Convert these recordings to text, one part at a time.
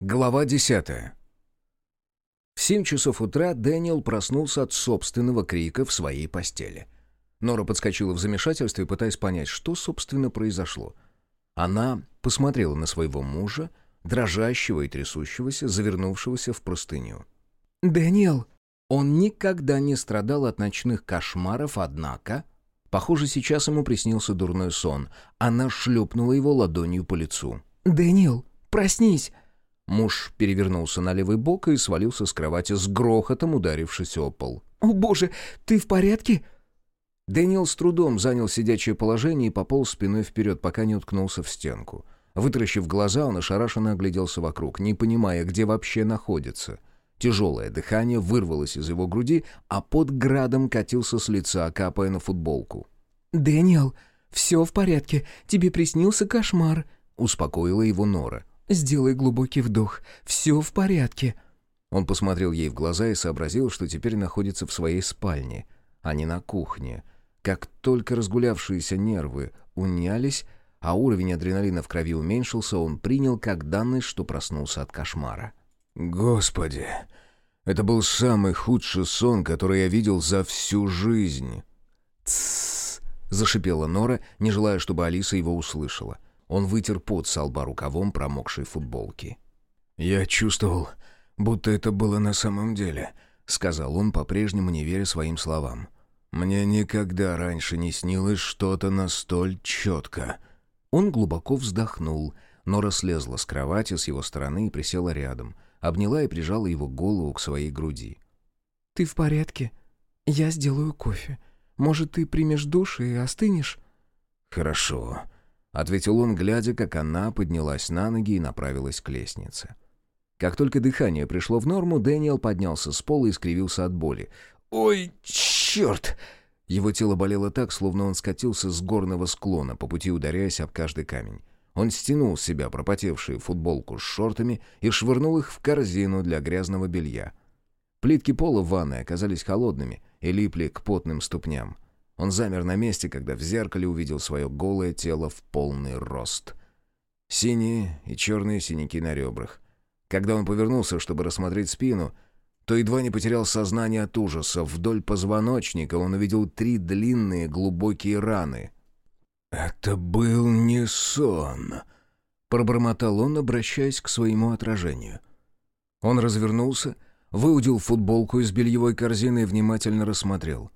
Глава десятая. В семь часов утра Дэниел проснулся от собственного крика в своей постели. Нора подскочила в замешательстве, пытаясь понять, что, собственно, произошло. Она посмотрела на своего мужа, дрожащего и трясущегося, завернувшегося в простыню. «Дэниел!» Он никогда не страдал от ночных кошмаров, однако... Похоже, сейчас ему приснился дурной сон. Она шлепнула его ладонью по лицу. «Дэниел, проснись!» Муж перевернулся на левый бок и свалился с кровати с грохотом, ударившись о пол. «О боже, ты в порядке?» Дэниел с трудом занял сидячее положение и пополз спиной вперед, пока не уткнулся в стенку. Вытаращив глаза, он ошарашенно огляделся вокруг, не понимая, где вообще находится. Тяжелое дыхание вырвалось из его груди, а под градом катился с лица, капая на футболку. «Дэниел, все в порядке, тебе приснился кошмар», — успокоила его Нора. «Сделай глубокий вдох, все в порядке». Он посмотрел ей в глаза и сообразил, что теперь находится в своей спальне, а не на кухне. Как только разгулявшиеся нервы унялись, а уровень адреналина в крови уменьшился, он принял как данность, что проснулся от кошмара. «Господи, это был самый худший сон, который я видел за всю жизнь!» «Тссс!» — зашипела Нора, не желая, чтобы Алиса его услышала. Он вытер пот со лба рукавом промокшей футболки. «Я чувствовал, будто это было на самом деле», — сказал он, по-прежнему не веря своим словам. «Мне никогда раньше не снилось что-то настолько четко». Он глубоко вздохнул. Нора слезла с кровати с его стороны и присела рядом, обняла и прижала его голову к своей груди. «Ты в порядке? Я сделаю кофе. Может, ты примешь душ и остынешь?» «Хорошо», ответил он, глядя, как она поднялась на ноги и направилась к лестнице. Как только дыхание пришло в норму, Дэниел поднялся с пола и скривился от боли. «Ой, черт!» Его тело болело так, словно он скатился с горного склона, по пути ударяясь об каждый камень. Он стянул с себя пропотевшую футболку с шортами и швырнул их в корзину для грязного белья. Плитки пола в ванной оказались холодными и липли к потным ступням. Он замер на месте, когда в зеркале увидел свое голое тело в полный рост. Синие и черные синяки на ребрах. Когда он повернулся, чтобы рассмотреть спину, то едва не потерял сознание от ужаса. Вдоль позвоночника он увидел три длинные глубокие раны. «Это был не сон», — пробормотал он, обращаясь к своему отражению. Он развернулся, выудил футболку из бельевой корзины и внимательно рассмотрел —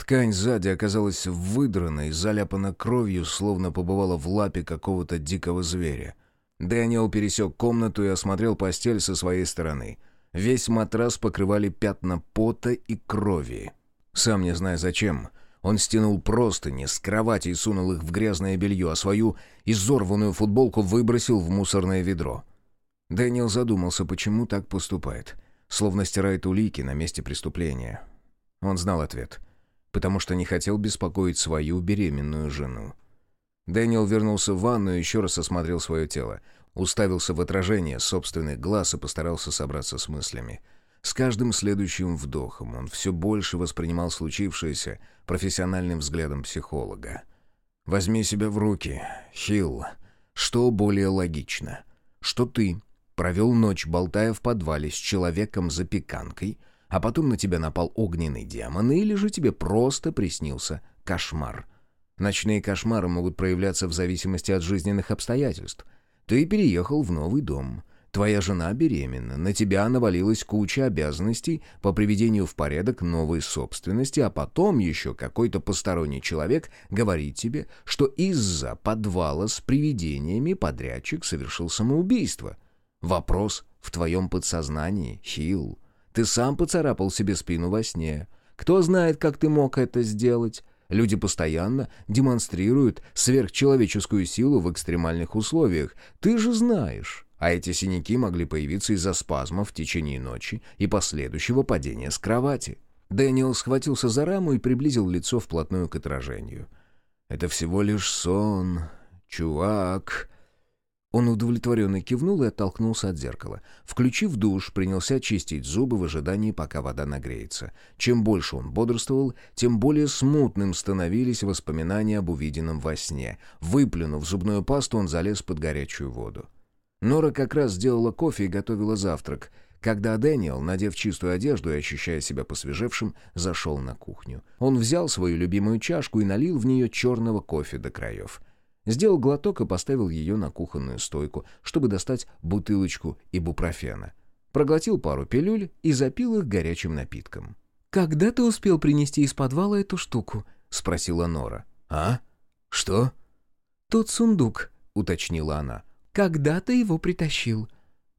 Ткань сзади оказалась выдранной, заляпана кровью, словно побывала в лапе какого-то дикого зверя. Дэниел пересек комнату и осмотрел постель со своей стороны. Весь матрас покрывали пятна пота и крови. Сам не зная зачем, он стянул простыни с кровати и сунул их в грязное белье, а свою изорванную футболку выбросил в мусорное ведро. Дэниел задумался, почему так поступает. Словно стирает улики на месте преступления. Он знал ответ — потому что не хотел беспокоить свою беременную жену. Дэниел вернулся в ванну и еще раз осмотрел свое тело, уставился в отражение собственных глаз и постарался собраться с мыслями. С каждым следующим вдохом он все больше воспринимал случившееся профессиональным взглядом психолога. «Возьми себя в руки, Хилл. Что более логично? Что ты провел ночь, болтая в подвале с человеком-запеканкой, а потом на тебя напал огненный демон, или же тебе просто приснился кошмар. Ночные кошмары могут проявляться в зависимости от жизненных обстоятельств. Ты переехал в новый дом. Твоя жена беременна, на тебя навалилась куча обязанностей по приведению в порядок новой собственности, а потом еще какой-то посторонний человек говорит тебе, что из-за подвала с привидениями подрядчик совершил самоубийство. Вопрос в твоем подсознании, Хилл. Ты сам поцарапал себе спину во сне. Кто знает, как ты мог это сделать? Люди постоянно демонстрируют сверхчеловеческую силу в экстремальных условиях. Ты же знаешь. А эти синяки могли появиться из-за спазмов в течение ночи и последующего падения с кровати. Дэниел схватился за раму и приблизил лицо вплотную к отражению. «Это всего лишь сон, чувак», он удовлетворенно кивнул и оттолкнулся от зеркала. Включив душ, принялся чистить зубы в ожидании, пока вода нагреется. Чем больше он бодрствовал, тем более смутным становились воспоминания об увиденном во сне. Выплюнув зубную пасту, он залез под горячую воду. Нора как раз сделала кофе и готовила завтрак, когда Дэниел, надев чистую одежду и ощущая себя посвежевшим, зашел на кухню. Он взял свою любимую чашку и налил в нее черного кофе до краев. Сделал глоток и поставил ее на кухонную стойку, чтобы достать бутылочку ибупрофена. Проглотил пару пилюль и запил их горячим напитком. «Когда ты успел принести из подвала эту штуку?» — спросила Нора. «А? Что?» «Тот сундук», — уточнила она. «Когда ты его притащил?»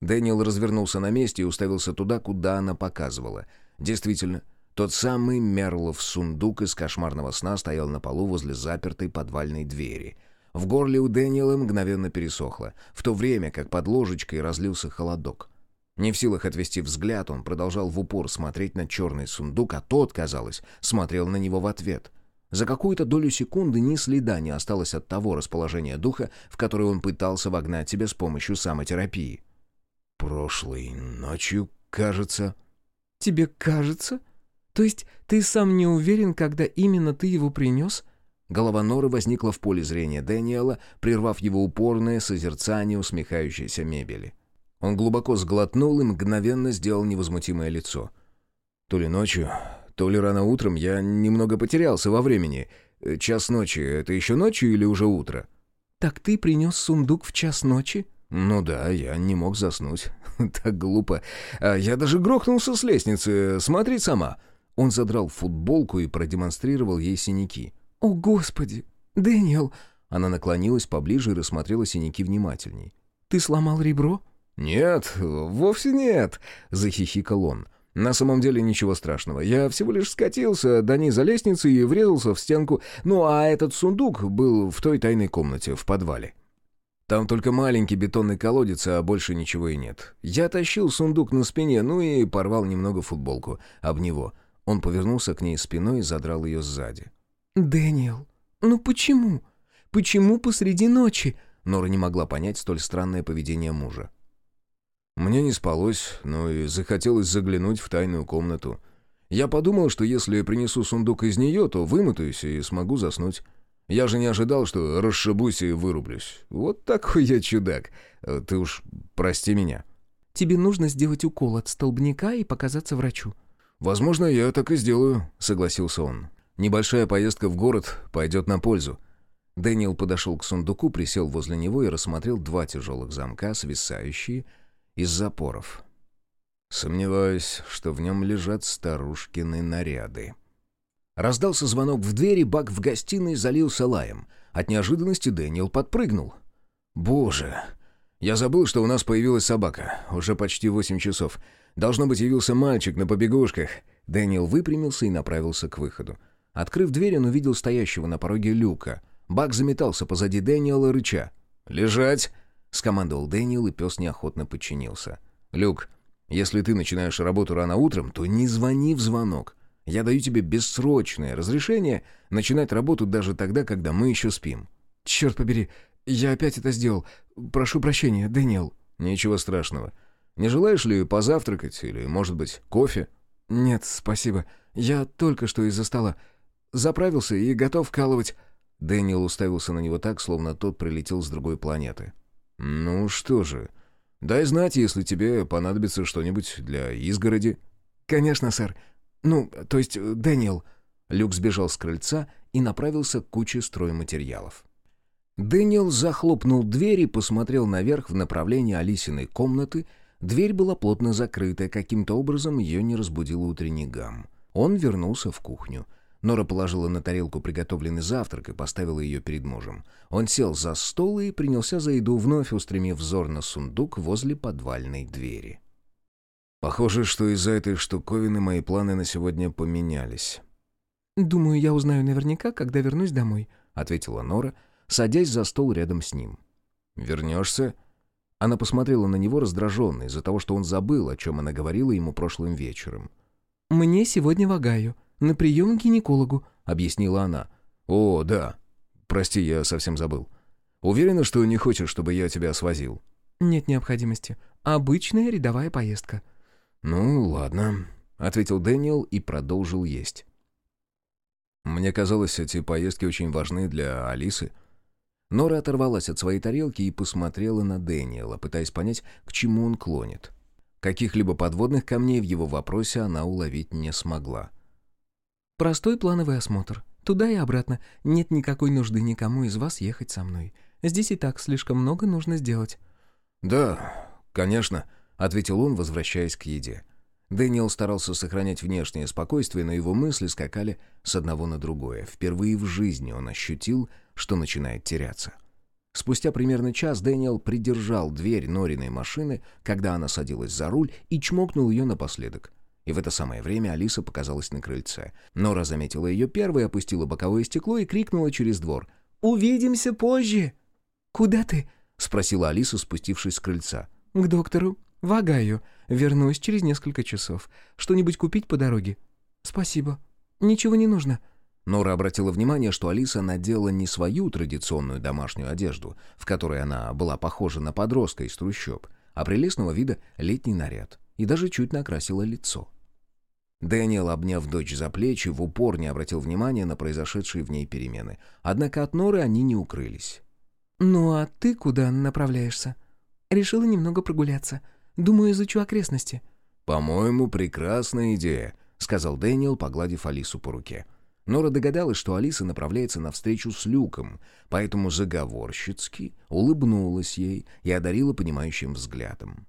Дэниел развернулся на месте и уставился туда, куда она показывала. Действительно, тот самый Мерлов сундук из кошмарного сна стоял на полу возле запертой подвальной двери. В горле у Дэниела мгновенно пересохло, в то время как под ложечкой разлился холодок. Не в силах отвести взгляд, он продолжал в упор смотреть на черный сундук, а тот, казалось, смотрел на него в ответ. За какую-то долю секунды ни следа не осталось от того расположения духа, в которое он пытался вогнать себя с помощью самотерапии. «Прошлой ночью, кажется...» «Тебе кажется? То есть ты сам не уверен, когда именно ты его принес?» Голова Норы возникла в поле зрения Дэниела, прервав его упорное созерцание усмехающейся мебели. Он глубоко сглотнул и мгновенно сделал невозмутимое лицо. То ли ночью, то ли рано утром я немного потерялся во времени. Час ночи — это еще ночью или уже утро? «Так ты принес сундук в час ночи?» «Ну да, я не мог заснуть. так глупо. А я даже грохнулся с лестницы. Смотри сама». Он задрал футболку и продемонстрировал ей синяки. «О, Господи! Дэниел!» Она наклонилась поближе и рассмотрела синяки внимательней. «Ты сломал ребро?» «Нет, вовсе нет», — захихикал он. «На самом деле ничего страшного. Я всего лишь скатился до низа лестницы и врезался в стенку. Ну, а этот сундук был в той тайной комнате, в подвале. Там только маленький бетонный колодец, а больше ничего и нет. Я тащил сундук на спине, ну и порвал немного футболку об него. Он повернулся к ней спиной и задрал ее сзади. «Дэниел, ну почему? Почему посреди ночи?» Нора не могла понять столь странное поведение мужа. Мне не спалось, но и захотелось заглянуть в тайную комнату. Я подумал, что если принесу сундук из нее, то вымотаюсь и смогу заснуть. Я же не ожидал, что расшибусь и вырублюсь. Вот такой я чудак. Ты уж прости меня. Тебе нужно сделать укол от столбняка и показаться врачу. Возможно, я так и сделаю, согласился он. Небольшая поездка в город пойдет на пользу. Дэниел подошел к сундуку, присел возле него и рассмотрел два тяжелых замка, свисающие из запоров. Сомневаюсь, что в нем лежат старушкины наряды. Раздался звонок в двери, бак в гостиной залился лаем. От неожиданности Дэниел подпрыгнул. «Боже! Я забыл, что у нас появилась собака. Уже почти восемь часов. Должно быть, явился мальчик на побегушках». Дэниел выпрямился и направился к выходу. Открыв дверь, он увидел стоящего на пороге люка. Бак заметался позади Дэниела, рыча. «Лежать!» — скомандовал Дэниел, и пес неохотно подчинился. «Люк, если ты начинаешь работу рано утром, то не звони в звонок. Я даю тебе бессрочное разрешение начинать работу даже тогда, когда мы еще спим». «Черт побери, я опять это сделал. Прошу прощения, Дэниел». «Ничего страшного. Не желаешь ли позавтракать или, может быть, кофе?» «Нет, спасибо. Я только что из-за стола. Заправился и готов вкалывать». Дэниел уставился на него так, словно тот прилетел с другой планеты. «Ну что же, дай знать, если тебе понадобится что-нибудь для изгороди». «Конечно, сэр. Ну, то есть, Дэниел...» Люк сбежал с крыльца и направился к куче стройматериалов. Дэниел захлопнул дверь и посмотрел наверх в направлении Алисиной комнаты. Дверь была плотно закрыта, каким-то образом ее не разбудил утренний гам. Он вернулся в кухню — Нора положила на тарелку приготовленный завтрак и поставила ее перед мужем. Он сел за стол и принялся за еду, вновь устремив взор на сундук возле подвальной двери. «Похоже, что из-за этой штуковины мои планы на сегодня поменялись». «Думаю, я узнаю наверняка, когда вернусь домой», — ответила Нора, садясь за стол рядом с ним. «Вернешься?» Она посмотрела на него раздраженно из-за того, что он забыл, о чем она говорила ему прошлым вечером. «Мне сегодня в Агаю на прием к гинекологу», — объяснила она. «О, да. Прости, я совсем забыл. Уверена, что не хочешь, чтобы я тебя свозил?» «Нет необходимости. Обычная рядовая поездка». «Ну, ладно», — ответил Дэниел и продолжил есть. «Мне казалось, эти поездки очень важны для Алисы. Нора оторвалась от своей тарелки и посмотрела на Дэниела, пытаясь понять, к чему он клонит. Каких-либо подводных камней в его вопросе она уловить не смогла. «Простой плановый осмотр. Туда и обратно. Нет никакой нужды никому из вас ехать со мной. Здесь и так слишком много нужно сделать». «Да, конечно», — ответил он, возвращаясь к еде. Дэниел старался сохранять внешнее спокойствие, но его мысли скакали с одного на другое. Впервые в жизни он ощутил, что начинает теряться. Спустя примерно час Дэниел придержал дверь Нориной машины, когда она садилась за руль, и чмокнул ее напоследок. И в это самое время Алиса показалась на крыльце. Нора заметила ее первой, опустила боковое стекло и крикнула через двор. «Увидимся позже!» «Куда ты?» — спросила Алиса, спустившись с крыльца. «К доктору. Вагаю. Вернусь через несколько часов. Что-нибудь купить по дороге?» «Спасибо. Ничего не нужно». Нора обратила внимание, что Алиса надела не свою традиционную домашнюю одежду, в которой она была похожа на подростка из трущоб, а прелестного вида летний наряд, и даже чуть накрасила лицо. Дэниел, обняв дочь за плечи, в упор не обратил внимания на произошедшие в ней перемены. Однако от Норы они не укрылись. «Ну а ты куда направляешься?» «Решила немного прогуляться. Думаю, изучу окрестности». «По-моему, прекрасная идея», — сказал Дэниел, погладив Алису по руке. Нора догадалась, что Алиса направляется навстречу с Люком, поэтому заговорщицки улыбнулась ей и одарила понимающим взглядом.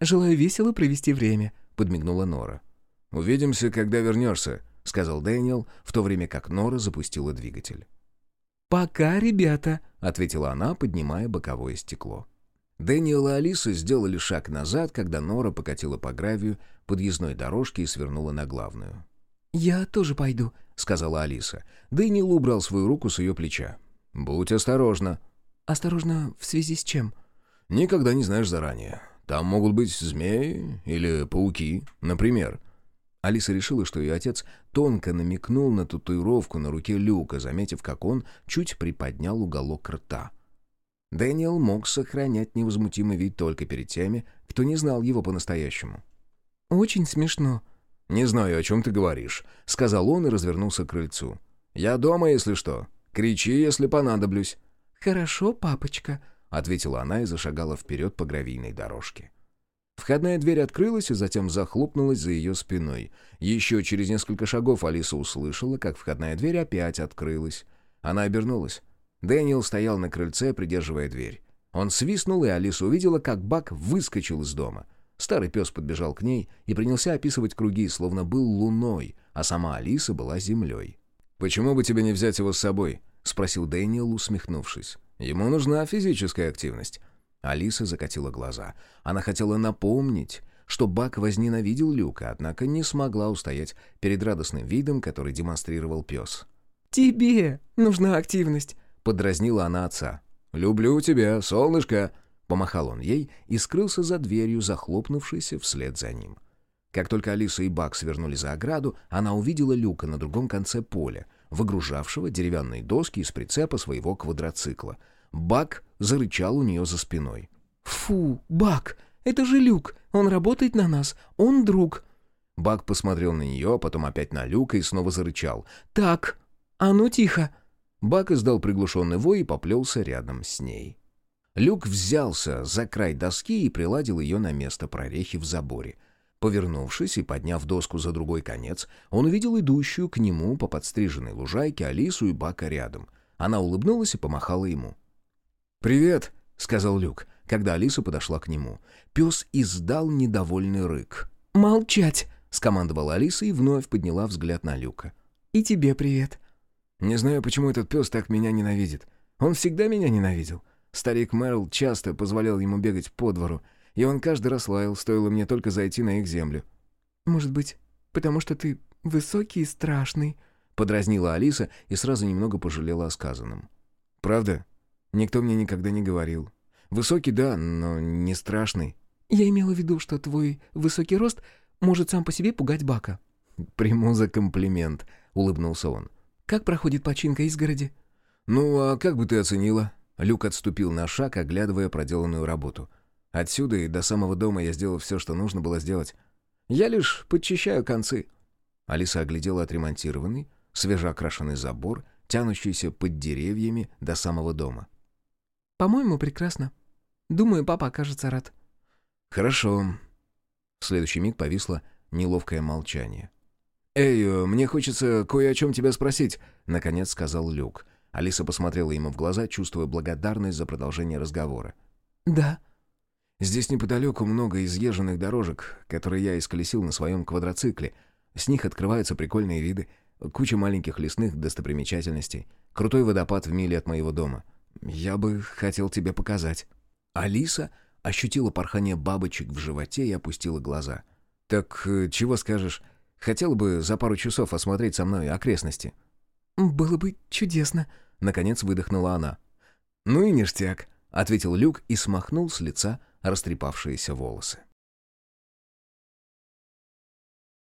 «Желаю весело провести время», — подмигнула Нора. «Увидимся, когда вернешься», — сказал Дэниел, в то время как Нора запустила двигатель. «Пока, ребята», — ответила она, поднимая боковое стекло. Дэниел и Алиса сделали шаг назад, когда Нора покатила по гравию подъездной дорожки и свернула на главную. «Я тоже пойду», — сказала Алиса. Дэниел убрал свою руку с ее плеча. «Будь осторожна». «Осторожно в связи с чем?» «Никогда не знаешь заранее. Там могут быть змеи или пауки, например». Алиса решила, что ее отец тонко намекнул на татуировку на руке Люка, заметив, как он чуть приподнял уголок рта. Дэниел мог сохранять невозмутимый вид только перед теми, кто не знал его по-настоящему. «Очень смешно». «Не знаю, о чем ты говоришь», — сказал он и развернулся к крыльцу. «Я дома, если что. Кричи, если понадоблюсь». «Хорошо, папочка», — ответила она и зашагала вперед по гравийной дорожке. Входная дверь открылась и затем захлопнулась за ее спиной. Еще через несколько шагов Алиса услышала, как входная дверь опять открылась. Она обернулась. Дэниел стоял на крыльце, придерживая дверь. Он свистнул, и Алиса увидела, как Бак выскочил из дома. Старый пес подбежал к ней и принялся описывать круги, словно был луной, а сама Алиса была землей. «Почему бы тебе не взять его с собой?» — спросил Дэниел, усмехнувшись. «Ему нужна физическая активность». Алиса закатила глаза. Она хотела напомнить, что Бак возненавидел Люка, однако не смогла устоять перед радостным видом, который демонстрировал пес. «Тебе нужна активность», — подразнила она отца. «Люблю тебя, солнышко», — помахал он ей и скрылся за дверью, захлопнувшейся вслед за ним. Как только Алиса и Бак свернули за ограду, она увидела Люка на другом конце поля, выгружавшего деревянные доски из прицепа своего квадроцикла. Бак зарычал у нее за спиной. «Фу, Бак, это же Люк, он работает на нас, он друг». Бак посмотрел на нее, а потом опять на Люка и снова зарычал. «Так, а ну тихо!» Бак издал приглушенный вой и поплелся рядом с ней. Люк взялся за край доски и приладил ее на место прорехи в заборе. Повернувшись и подняв доску за другой конец, он увидел идущую к нему по подстриженной лужайке Алису и Бака рядом. Она улыбнулась и помахала ему. «Привет», — сказал Люк, когда Алиса подошла к нему. Пес издал недовольный рык. «Молчать!» — скомандовала Алиса и вновь подняла взгляд на Люка. «И тебе привет». «Не знаю, почему этот пес так меня ненавидит. Он всегда меня ненавидел. Старик Мэрл часто позволял ему бегать по двору, и он каждый раз лаял, стоило мне только зайти на их землю». «Может быть, потому что ты высокий и страшный?» — подразнила Алиса и сразу немного пожалела о сказанном. «Правда? Никто мне никогда не говорил. Высокий, да, но не страшный». «Я имела в виду, что твой высокий рост может сам по себе пугать Бака». «Приму за комплимент», — улыбнулся он. Как проходит починка изгороди?» «Ну, а как бы ты оценила?» Люк отступил на шаг, оглядывая проделанную работу. «Отсюда и до самого дома я сделал все, что нужно было сделать. Я лишь подчищаю концы». Алиса оглядела отремонтированный, свежеокрашенный забор, тянущийся под деревьями до самого дома. По-моему, прекрасно. Думаю, папа окажется рад». «Хорошо». В следующий миг повисло неловкое молчание. «Эй, э, мне хочется кое о чем тебя спросить», — наконец сказал Люк. Алиса посмотрела ему в глаза, чувствуя благодарность за продолжение разговора. «Да». «Здесь неподалеку много изъезженных дорожек, которые я исколесил на своем квадроцикле. С них открываются прикольные виды, куча маленьких лесных достопримечательностей, крутой водопад в миле от моего дома. Я бы хотел тебе показать». Алиса ощутила порхание бабочек в животе и опустила глаза. «Так э, чего скажешь? Хотела бы за пару часов осмотреть со мной окрестности». «Было бы чудесно», — наконец выдохнула она. «Ну и ништяк», — ответил Люк и смахнул с лица растрепавшиеся волосы.